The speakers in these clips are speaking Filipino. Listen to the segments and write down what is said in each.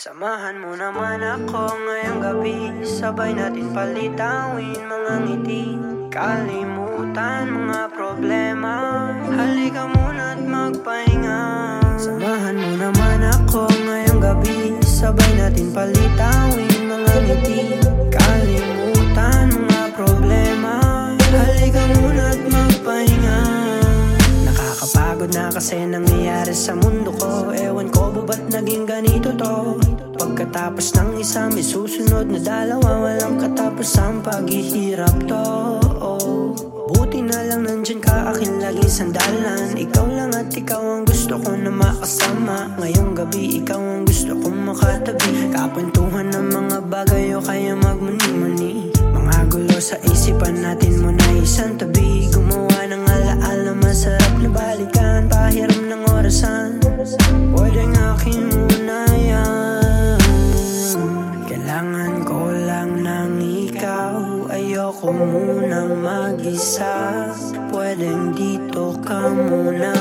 Samahan mo naman ako ngayong gabi. Sabay natin palitawin mga ngiti. Kalimutan mga problema. Halika muna at magpahinga. Samahan mo naman ako ngayong gabi. Sabay natin palitawin mga ngiti. Kalimutan kasi nangyayari sa mundo ko Ewan ko ba ba't naging ganito to? Pagkatapos ng isa may susunod na dalawa Walang katapos ang paghihirap to. Oh. Buti na lang nandyan ka akin lagi sandalan. Ikaw lang at ikaw ang gusto ko na makasama. Ngayong gabi ikaw ang gusto kong makatabi. Kapuntuhan ng mga bagay o kaya magmuni-muni. Mga gulo sa isipan natin mo na isang tabi. Gumawa munang mag-isa Pwedeng dito ka muna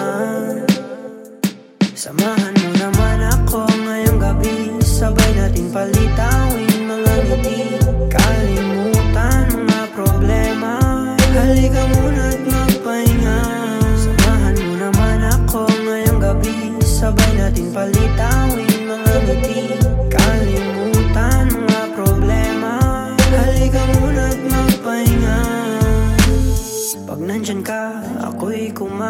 Samahan mo naman ako ngayong gabi Sabay natin palitawin mga ngiti. Kalimutan mga problema. Halika muna at magpahinga. Samahan mo naman ako ngayong gabi Sabay natin palitawin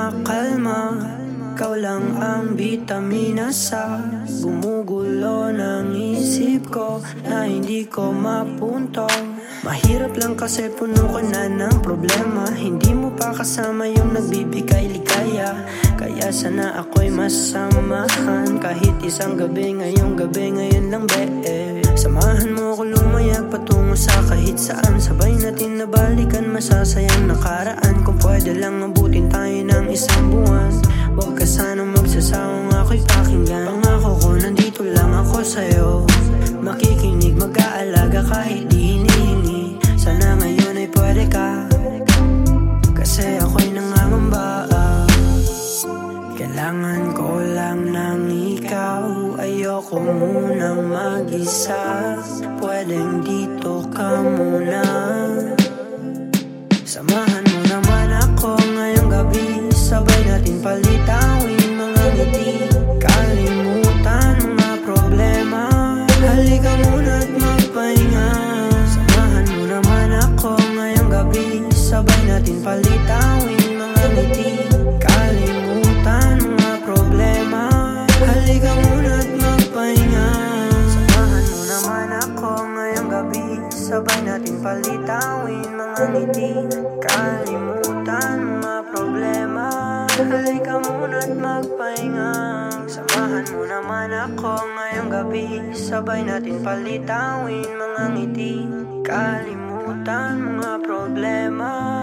ako'y kumakalma Ikaw lang ang bitamina sa Gumugulo ng isip ko Na hindi ko mapunto. Mahirap lang kasi puno ka na ng problema. Hindi mo pa kasama yung nagbibigay ligaya. Kaya sana ako'y masamahan Kahit isang gabi ngayong gabi ngayon lang be. Samahan mo ako lumayag patungo sa kahit saan. Sabay natin nabalikan masasayang nakaraan. Kung pwede lang abutin tayo ng isang buwan Huwag ka sana magsasawang ako'y pakinggan. Pangako ko nandito lang ako sa'yo. Makikinig mag-aalaga kahit di hinihingi. Sana ngayon ay pwede ka. Kasi ako'y nangangamba. Kailangan ko lang ng ikaw. Ayoko munang mag-isa. Pwedeng dito ka muna. Samahan palitawin mga ngiti. Kalimutan mga problema. Halika muna at Samahan mo naman ako ngayong gabi. Sabay natin palitawin mga ngiti. Kalimutan mga problema. Halika muna at magpahinga. Samahan mo naman ako ngayong gabi. Sabay natin palitawin mga ngiti. Kalimutan mga problema